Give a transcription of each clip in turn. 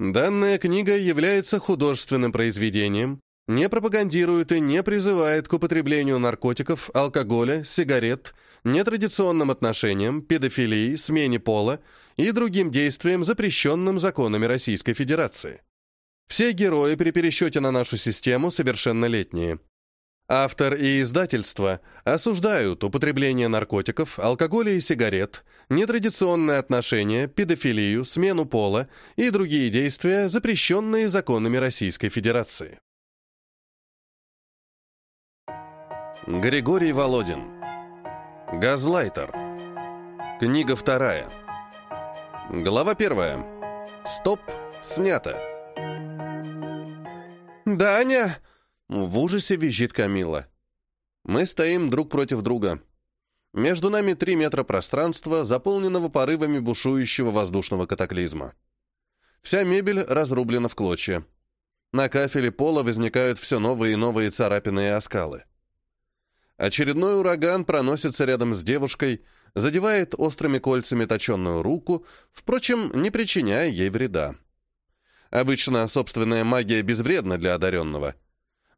Данная книга является художественным произведением, не пропагандирует и не призывает к употреблению наркотиков, алкоголя, сигарет, нетрадиционным отношениям, педофилии, смене пола и другим действиям, запрещенным законами Российской Федерации. Все герои при пересчете на нашу систему совершеннолетние. Автор и издательство осуждают употребление наркотиков, алкоголя и сигарет, нетрадиционные отношения, педофилию, смену пола и другие действия, запрещенные законами Российской Федерации. Григорий Володин. Газлайтер. Книга вторая. Глава первая. Стоп. Снято. «Даня!» В ужасе визжит Камила. Мы стоим друг против друга. Между нами три метра пространства, заполненного порывами бушующего воздушного катаклизма. Вся мебель разрублена в клочья. На кафеле пола возникают все новые и новые царапины и оскалы. Очередной ураган проносится рядом с девушкой, задевает острыми кольцами точенную руку, впрочем, не причиняя ей вреда. Обычно собственная магия безвредна для одаренного.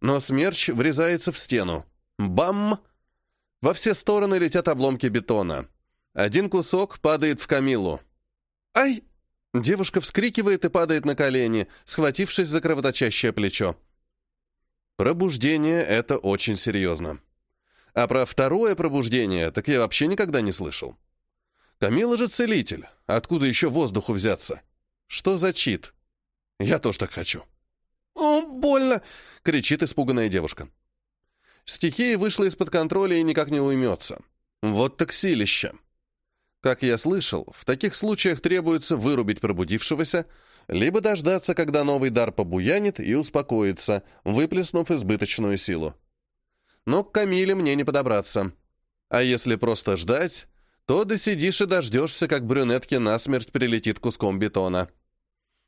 Но смерч врезается в стену. Бам! Во все стороны летят обломки бетона. Один кусок падает в Камилу. «Ай!» Девушка вскрикивает и падает на колени, схватившись за кровоточащее плечо. Пробуждение — это очень серьезно. А про второе пробуждение так я вообще никогда не слышал. Камила же целитель. Откуда еще воздуху взяться? Что за чит? Я тоже так хочу. «О, больно!» — кричит испуганная девушка. Стихия вышла из-под контроля и никак не уймется. Вот так силище. Как я слышал, в таких случаях требуется вырубить пробудившегося, либо дождаться, когда новый дар побуянит и успокоится, выплеснув избыточную силу но к Камиле мне не подобраться. А если просто ждать, то досидишь и дождешься, как брюнетке насмерть прилетит куском бетона.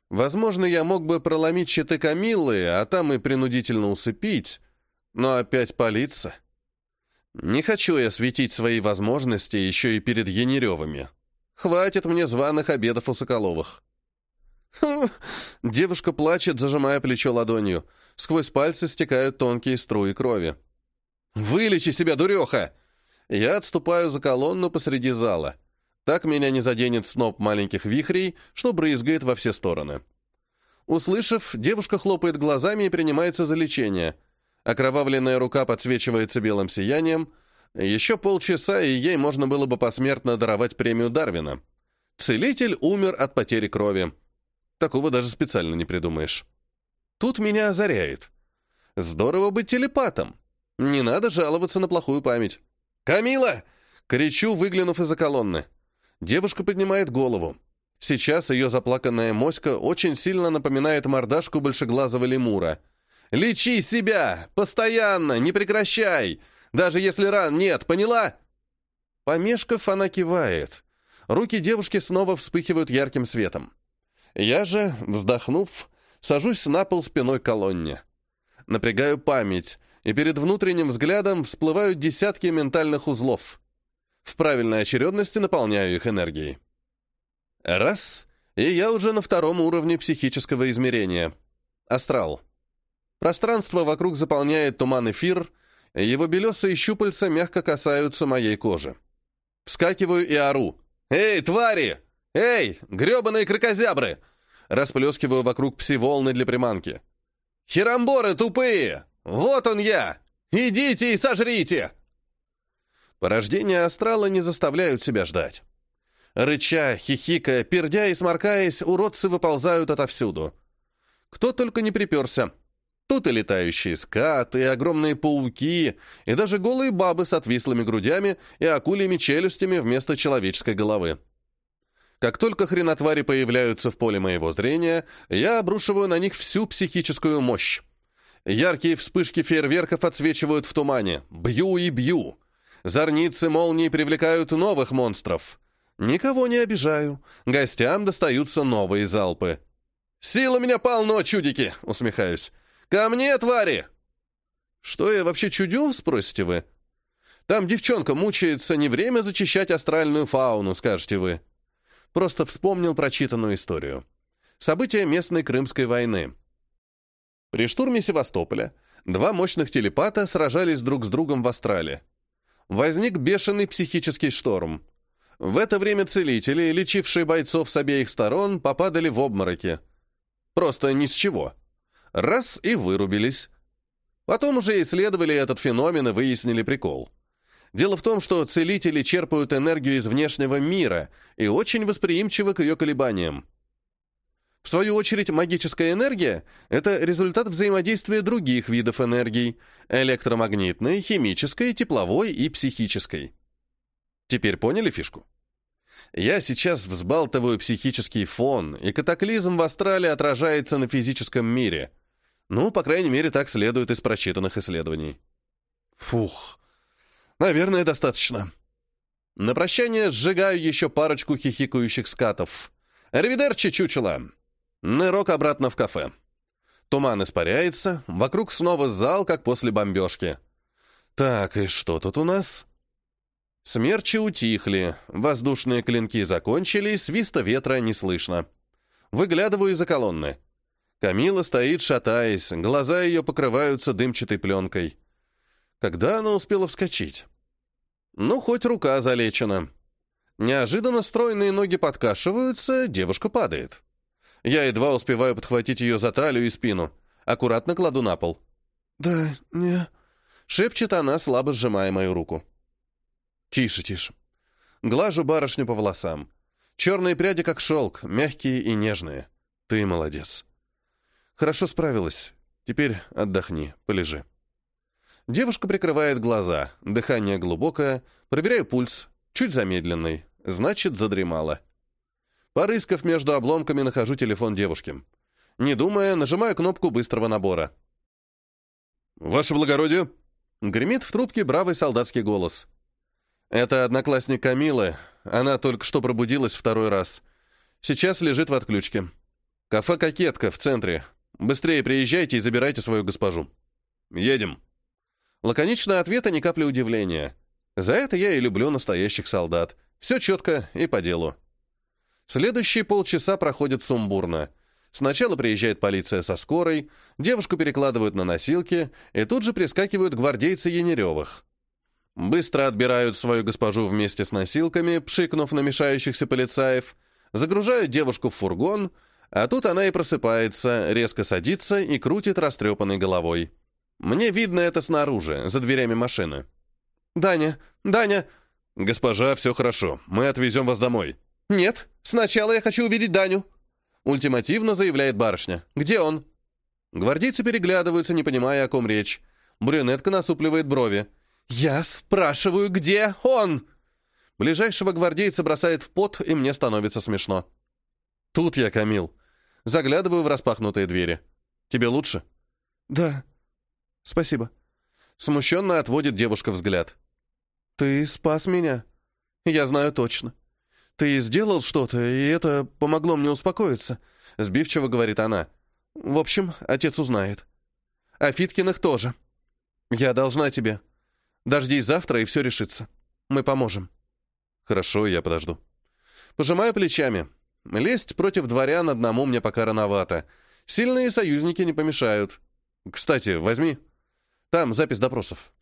Возможно, я мог бы проломить щиты Камиллы, а там и принудительно усыпить, но опять палиться. Не хочу я светить свои возможности еще и перед Янеревыми. Хватит мне званых обедов у Соколовых. Девушка плачет, зажимая плечо ладонью. Сквозь пальцы стекают тонкие струи крови. «Вылечи себя, дуреха!» Я отступаю за колонну посреди зала. Так меня не заденет сноп маленьких вихрей, что брызгает во все стороны. Услышав, девушка хлопает глазами и принимается за лечение. Окровавленная рука подсвечивается белым сиянием. Еще полчаса, и ей можно было бы посмертно даровать премию Дарвина. Целитель умер от потери крови. Такого даже специально не придумаешь. Тут меня озаряет. Здорово быть телепатом. Не надо жаловаться на плохую память. «Камила!» — кричу, выглянув из-за колонны. Девушка поднимает голову. Сейчас ее заплаканная моська очень сильно напоминает мордашку большеглазого лемура. «Лечи себя! Постоянно! Не прекращай! Даже если ран нет, поняла?» Помешков, она кивает. Руки девушки снова вспыхивают ярким светом. Я же, вздохнув, сажусь на пол спиной колонне. Напрягаю память, и перед внутренним взглядом всплывают десятки ментальных узлов. В правильной очередности наполняю их энергией. Раз, и я уже на втором уровне психического измерения. Астрал. Пространство вокруг заполняет туман эфир, его белесые щупальца мягко касаются моей кожи. Вскакиваю и ору. «Эй, твари! Эй, гребаные крокозябры!» Расплескиваю вокруг пси-волны для приманки. «Херамборы тупые! «Вот он я! Идите и сожрите!» Порождения астрала не заставляют себя ждать. Рыча, хихикая, пердя и сморкаясь, уродцы выползают отовсюду. Кто только не приперся. Тут и летающие скаты, и огромные пауки, и даже голые бабы с отвислыми грудями и акульями челюстями вместо человеческой головы. Как только хренотвари появляются в поле моего зрения, я обрушиваю на них всю психическую мощь. Яркие вспышки фейерверков отсвечивают в тумане. Бью и бью. Зорницы молнии привлекают новых монстров. Никого не обижаю. Гостям достаются новые залпы. «Сила меня полно, чудики!» — усмехаюсь. «Ко мне, твари!» «Что я вообще чудю?» — спросите вы. «Там девчонка мучается, не время зачищать астральную фауну», — скажете вы. Просто вспомнил прочитанную историю. События местной Крымской войны. При штурме Севастополя два мощных телепата сражались друг с другом в Астрале. Возник бешеный психический шторм. В это время целители, лечившие бойцов с обеих сторон, попадали в обмороки. Просто ни с чего. Раз и вырубились. Потом уже исследовали этот феномен и выяснили прикол. Дело в том, что целители черпают энергию из внешнего мира и очень восприимчивы к ее колебаниям. В свою очередь, магическая энергия — это результат взаимодействия других видов энергий — электромагнитной, химической, тепловой и психической. Теперь поняли фишку? Я сейчас взбалтываю психический фон, и катаклизм в астрале отражается на физическом мире. Ну, по крайней мере, так следует из прочитанных исследований. Фух, наверное, достаточно. На прощание сжигаю еще парочку хихикающих скатов. Ревидерчи, чучело! Нырок обратно в кафе. Туман испаряется, вокруг снова зал, как после бомбежки. Так, и что тут у нас? Смерчи утихли, воздушные клинки закончились, свиста ветра не слышно. Выглядываю из-за колонны. Камила стоит, шатаясь, глаза ее покрываются дымчатой пленкой. Когда она успела вскочить? Ну, хоть рука залечена. Неожиданно стройные ноги подкашиваются, девушка падает. Я едва успеваю подхватить ее за талию и спину. Аккуратно кладу на пол. «Да, не...» — шепчет она, слабо сжимая мою руку. «Тише, тише». Глажу барышню по волосам. Черные пряди, как шелк, мягкие и нежные. Ты молодец. Хорошо справилась. Теперь отдохни, полежи. Девушка прикрывает глаза, дыхание глубокое, проверяю пульс, чуть замедленный, значит, задремала. Порыскав между обломками, нахожу телефон девушки. Не думая, нажимаю кнопку быстрого набора. «Ваше благородие!» Гремит в трубке бравый солдатский голос. «Это одноклассник Камилы. Она только что пробудилась второй раз. Сейчас лежит в отключке. Кафе «Кокетка» в центре. Быстрее приезжайте и забирайте свою госпожу». «Едем». Лаконичный ответ, а ни капли удивления. За это я и люблю настоящих солдат. Все четко и по делу. Следующие полчаса проходят сумбурно. Сначала приезжает полиция со скорой, девушку перекладывают на носилки, и тут же прискакивают гвардейцы Янеревых. Быстро отбирают свою госпожу вместе с носилками, пшикнув на мешающихся полицаев, загружают девушку в фургон, а тут она и просыпается, резко садится и крутит растрепанной головой. Мне видно это снаружи, за дверями машины. «Даня! Даня!» «Госпожа, все хорошо. Мы отвезем вас домой». «Нет, сначала я хочу увидеть Даню», — ультимативно заявляет барышня. «Где он?» Гвардейцы переглядываются, не понимая, о ком речь. Брюнетка насупливает брови. «Я спрашиваю, где он?» Ближайшего гвардейца бросает в пот, и мне становится смешно. Тут я, Камил. Заглядываю в распахнутые двери. «Тебе лучше?» «Да. Спасибо». Смущенно отводит девушка взгляд. «Ты спас меня. Я знаю точно. «Ты сделал что-то, и это помогло мне успокоиться», — сбивчиво говорит она. «В общем, отец узнает. А Фиткиных тоже. Я должна тебе. Дождись завтра, и все решится. Мы поможем». «Хорошо, я подожду». Пожимаю плечами. Лезть против дворян одному мне пока рановато. Сильные союзники не помешают. Кстати, возьми. Там запись допросов.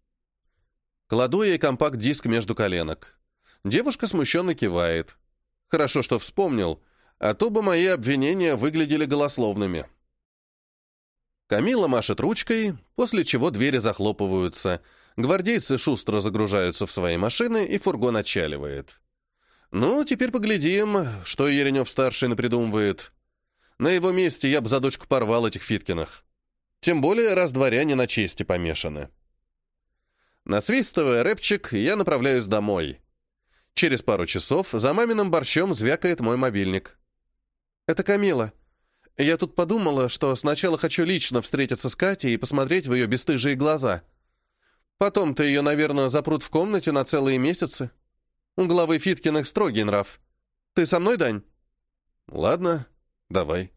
Кладу ей компакт-диск между коленок. Девушка смущенно кивает. Хорошо, что вспомнил, а то бы мои обвинения выглядели голословными. Камила машет ручкой, после чего двери захлопываются, гвардейцы шустро загружаются в свои машины, и фургон отчаливает. Ну, теперь поглядим, что Еренев-старший напридумывает. На его месте я бы за дочку порвал этих Фиткиных. Тем более, раз дворяне на чести помешаны. Насвистывая рэпчик, я направляюсь домой. Через пару часов за маминым борщом звякает мой мобильник. «Это Камила. Я тут подумала, что сначала хочу лично встретиться с Катей и посмотреть в ее бесстыжие глаза. Потом-то ее, наверное, запрут в комнате на целые месяцы. У главы Фиткиных строгий нрав. Ты со мной, Дань?» «Ладно, давай».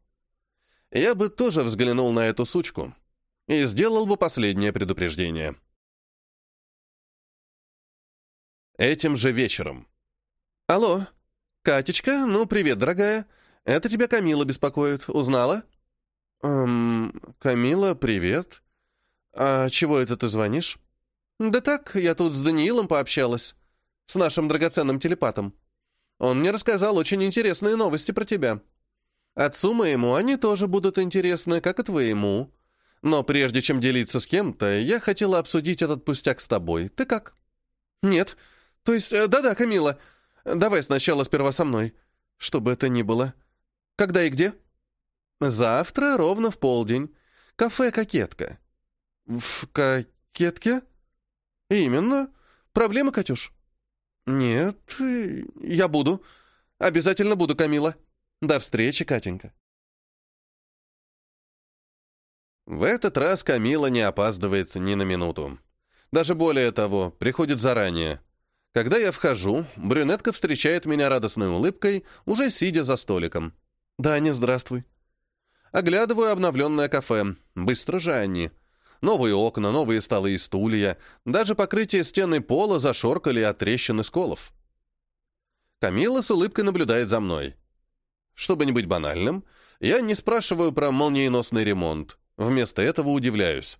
Я бы тоже взглянул на эту сучку и сделал бы последнее предупреждение. Этим же вечером. «Алло, Катечка, ну привет, дорогая. Это тебя Камила беспокоит. Узнала?» «Эм, Камила, привет. А чего это ты звонишь?» «Да так, я тут с Даниилом пообщалась. С нашим драгоценным телепатом. Он мне рассказал очень интересные новости про тебя. Отцу моему они тоже будут интересны, как и твоему. Но прежде чем делиться с кем-то, я хотела обсудить этот пустяк с тобой. Ты как?» «Нет. То есть, э, да-да, Камила. Давай сначала сперва со мной. Что бы это ни было. Когда и где?» «Завтра ровно в полдень. Кафе «Кокетка». «В кокетке?» «Именно. Проблема, Катюш?» «Нет, я буду. Обязательно буду, Камила. До встречи, Катенька». В этот раз Камила не опаздывает ни на минуту. Даже более того, приходит заранее. Когда я вхожу, брюнетка встречает меня радостной улыбкой, уже сидя за столиком. «Даня, здравствуй». Оглядываю обновленное кафе. Быстро же они. Новые окна, новые столы и стулья. Даже покрытие стены пола зашоркали от трещин и сколов. Камила с улыбкой наблюдает за мной. Чтобы не быть банальным, я не спрашиваю про молниеносный ремонт. Вместо этого удивляюсь.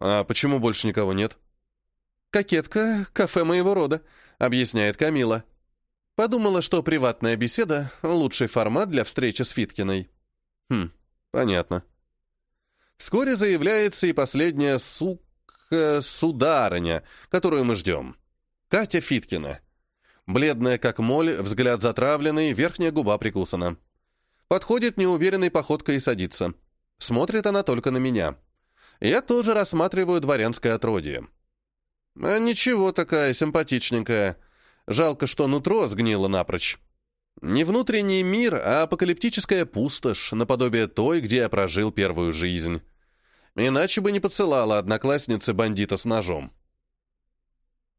«А почему больше никого нет?» «Кокетка — кафе моего рода», — объясняет Камила. Подумала, что приватная беседа — лучший формат для встречи с Фиткиной. Хм, понятно. Вскоре заявляется и последняя сука сударыня, которую мы ждем. Катя Фиткина. Бледная, как моль, взгляд затравленный, верхняя губа прикусана. Подходит неуверенной походкой и садится. Смотрит она только на меня. Я тоже рассматриваю дворянское отродье. А ничего такая симпатичненькая. Жалко, что нутро сгнило напрочь. Не внутренний мир, а апокалиптическая пустошь, наподобие той, где я прожил первую жизнь. Иначе бы не поцелала одноклассницы бандита с ножом.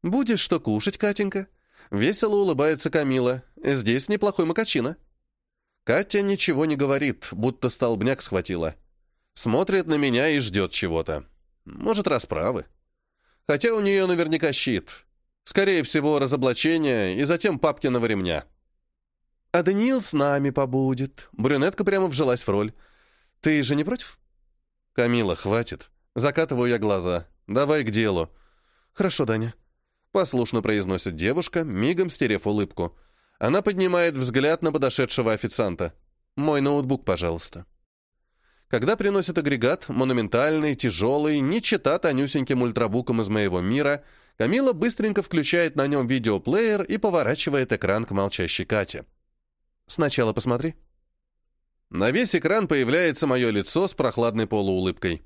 «Будешь что кушать, Катенька?» Весело улыбается Камила. «Здесь неплохой макачино». Катя ничего не говорит, будто столбняк схватила. Смотрит на меня и ждет чего-то. Может, расправы. Хотя у нее наверняка щит. Скорее всего, разоблачение и затем папкиного ремня. «А Даниил с нами побудет». Брюнетка прямо вжилась в роль. «Ты же не против?» «Камила, хватит». Закатываю я глаза. «Давай к делу». «Хорошо, Даня». Послушно произносит девушка, мигом стерев улыбку. Она поднимает взгляд на подошедшего официанта. «Мой ноутбук, пожалуйста». Когда приносят агрегат, монументальный, тяжелый, не чита тонюсеньким ультрабуком из моего мира, Камила быстренько включает на нем видеоплеер и поворачивает экран к молчащей Кате. Сначала посмотри». На весь экран появляется мое лицо с прохладной полуулыбкой.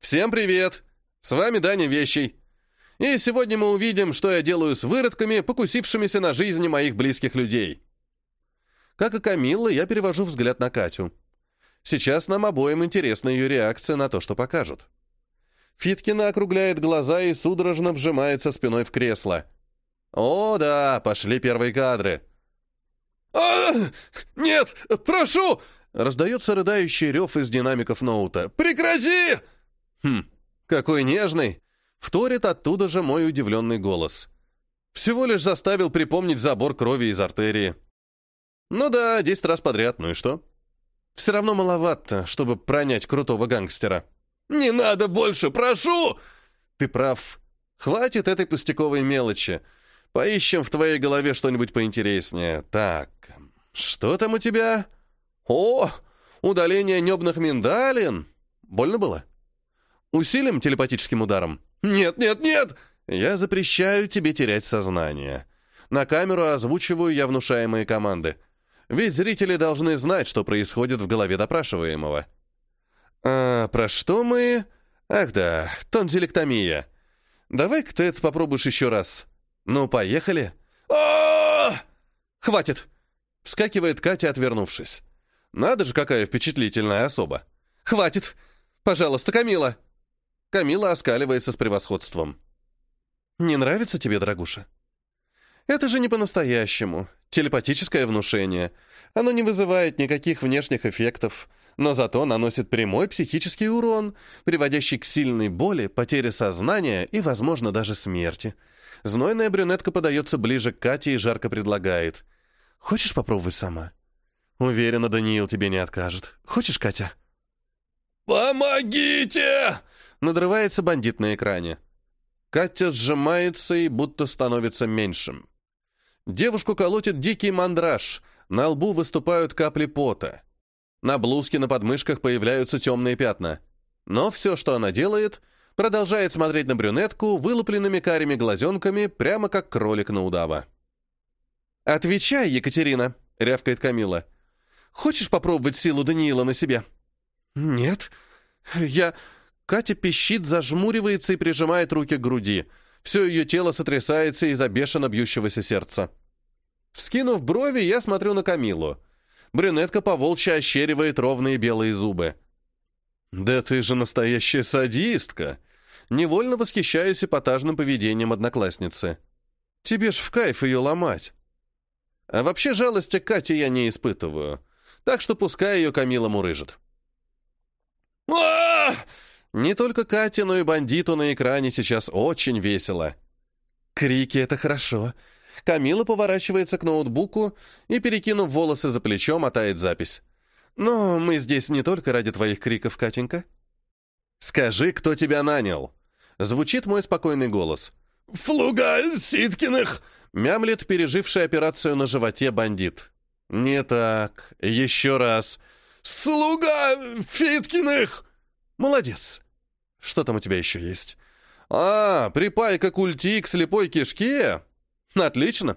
«Всем привет! С вами Даня Вещий. И сегодня мы увидим, что я делаю с выродками, покусившимися на жизни моих близких людей». Как и Камилла, я перевожу взгляд на Катю. Сейчас нам обоим интересна ее реакция на то, что покажут. Фиткина округляет глаза и судорожно вжимается спиной в кресло. «О, да, пошли первые кадры!» «А, нет, прошу!» Раздается рыдающий рев из динамиков ноута. «Прекрати!» «Хм, какой нежный!» Вторит оттуда же мой удивленный голос. Всего лишь заставил припомнить забор крови из артерии. Ну да, десять раз подряд, ну и что? Все равно маловато, чтобы пронять крутого гангстера. «Не надо больше, прошу!» Ты прав. Хватит этой пустяковой мелочи. Поищем в твоей голове что-нибудь поинтереснее. Так, что там у тебя? О, удаление небных миндалин. Больно было? Усилим телепатическим ударом? Нет, нет, нет! Я запрещаю тебе терять сознание. На камеру озвучиваю я внушаемые команды. Ведь зрители должны знать, что происходит в голове допрашиваемого. А про что мы... Ах да, тонзилектомия. Давай-ка ты это попробуешь еще раз. «Ну, поехали!» а «Хватит!» — вскакивает Катя, отвернувшись. «Надо же, какая впечатлительная особа!» «Хватит! Пожалуйста, Камила!» Камила оскаливается с превосходством. «Не нравится тебе, дорогуша?» «Это же не по-настоящему. Телепатическое внушение. Оно не вызывает никаких внешних эффектов, но зато наносит прямой психический урон, приводящий к сильной боли, потере сознания и, возможно, даже смерти. Знойная брюнетка подается ближе к Кате и жарко предлагает. «Хочешь попробовать сама?» Уверена, Даниил тебе не откажет. Хочешь, Катя? «Помогите!» Надрывается бандит на экране. Катя сжимается и будто становится меньшим. Девушку колотит дикий мандраж, на лбу выступают капли пота. На блузке на подмышках появляются темные пятна. Но все, что она делает, продолжает смотреть на брюнетку вылупленными карими глазенками, прямо как кролик на удава. «Отвечай, Екатерина!» — рявкает Камила. «Хочешь попробовать силу Даниила на себе?» «Нет. Я...» Катя пищит, зажмуривается и прижимает руки к груди. Все ее тело сотрясается из-за бешено бьющегося сердца. Вскинув брови, я смотрю на Камилу. Брюнетка поволчья ощеривает ровные белые зубы. «Да ты же настоящая садистка!» Невольно восхищаюсь эпатажным поведением одноклассницы. «Тебе ж в кайф ее ломать!» А вообще жалости к Кате я не испытываю, так что пускай ее Камила мурыжит. а Не только Кате, но и бандиту на экране сейчас очень весело. Крики — это хорошо. Камила поворачивается к ноутбуку и, перекинув волосы за плечо, мотает запись. «Но мы здесь не только ради твоих криков, Катенька». «Скажи, кто тебя нанял?» Звучит мой спокойный голос. «Флуга Ситкиных!» Мямлет, переживший операцию на животе бандит. «Не так. Еще раз. «Слуга Фиткиных!» Молодец. Что там у тебя еще есть? А, припайка культи к слепой кишке? Отлично.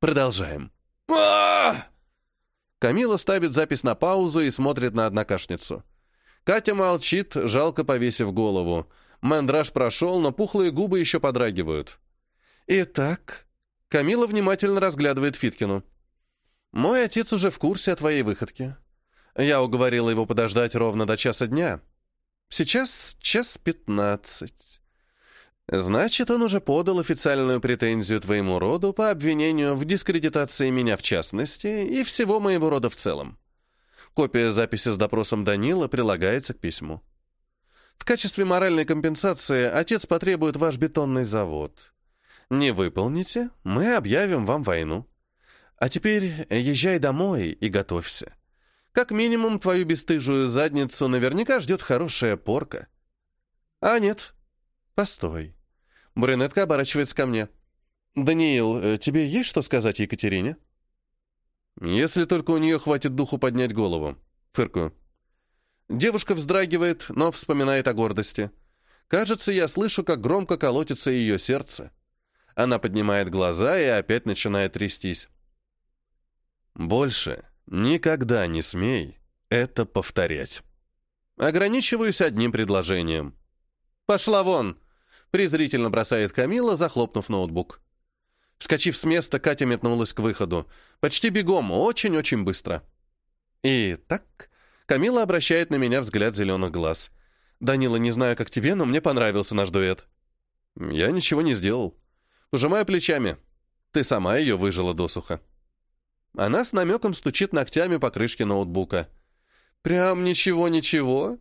Продолжаем. а Камила ставит запись на паузу и смотрит на однокашницу. Катя молчит, жалко повесив голову. Мандраж прошел, но пухлые губы еще подрагивают. «Итак...» Камила внимательно разглядывает Фиткину. «Мой отец уже в курсе о твоей выходке. Я уговорила его подождать ровно до часа дня. Сейчас час пятнадцать. Значит, он уже подал официальную претензию твоему роду по обвинению в дискредитации меня в частности и всего моего рода в целом. Копия записи с допросом Данила прилагается к письму. В качестве моральной компенсации отец потребует ваш бетонный завод. Не выполните, мы объявим вам войну. А теперь езжай домой и готовься. Как минимум, твою бесстыжую задницу наверняка ждет хорошая порка. А нет, постой. Брюнетка оборачивается ко мне. «Даниил, э, тебе есть что сказать Екатерине?» «Если только у нее хватит духу поднять голову». Фыркую. Девушка вздрагивает, но вспоминает о гордости. Кажется, я слышу, как громко колотится ее сердце. Она поднимает глаза и опять начинает трястись. «Больше никогда не смей это повторять». Ограничиваюсь одним предложением. «Пошла вон!» — презрительно бросает Камила, захлопнув ноутбук. Вскочив с места, Катя метнулась к выходу. Почти бегом, очень-очень быстро. И так Камила обращает на меня взгляд зеленых глаз. «Данила, не знаю, как тебе, но мне понравился наш дуэт». «Я ничего не сделал. Пожимаю плечами. Ты сама ее выжила досуха». Она с намеком стучит ногтями по крышке ноутбука. «Прям ничего-ничего?»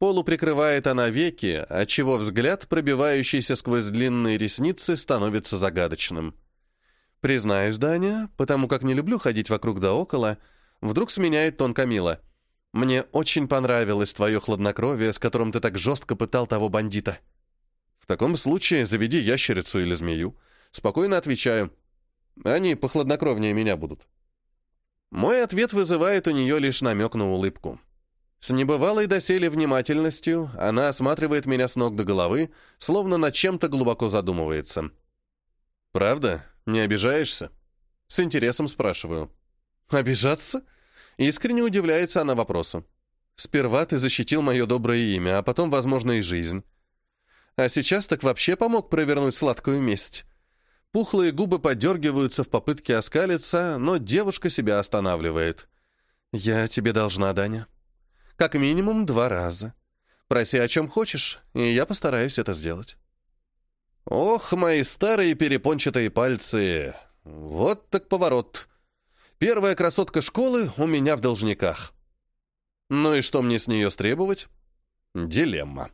Полуприкрывает она веки, отчего взгляд, пробивающийся сквозь длинные ресницы, становится загадочным. Признаюсь, Даня, потому как не люблю ходить вокруг да около, вдруг сменяет тон Камила. Мне очень понравилось твое хладнокровие, с которым ты так жестко пытал того бандита. В таком случае заведи ящерицу или змею. Спокойно отвечаю. Они похладнокровнее меня будут. Мой ответ вызывает у нее лишь намек на улыбку. С небывалой доселе внимательностью она осматривает меня с ног до головы, словно над чем-то глубоко задумывается. «Правда? Не обижаешься?» С интересом спрашиваю. «Обижаться?» Искренне удивляется она вопросу. «Сперва ты защитил мое доброе имя, а потом, возможно, и жизнь. А сейчас так вообще помог провернуть сладкую месть». Пухлые губы подергиваются в попытке оскалиться, но девушка себя останавливает. «Я тебе должна, Даня. Как минимум два раза. Проси о чем хочешь, и я постараюсь это сделать». Ох, мои старые перепончатые пальцы. Вот так поворот. Первая красотка школы у меня в должниках. Ну и что мне с нее стребовать? Дилемма.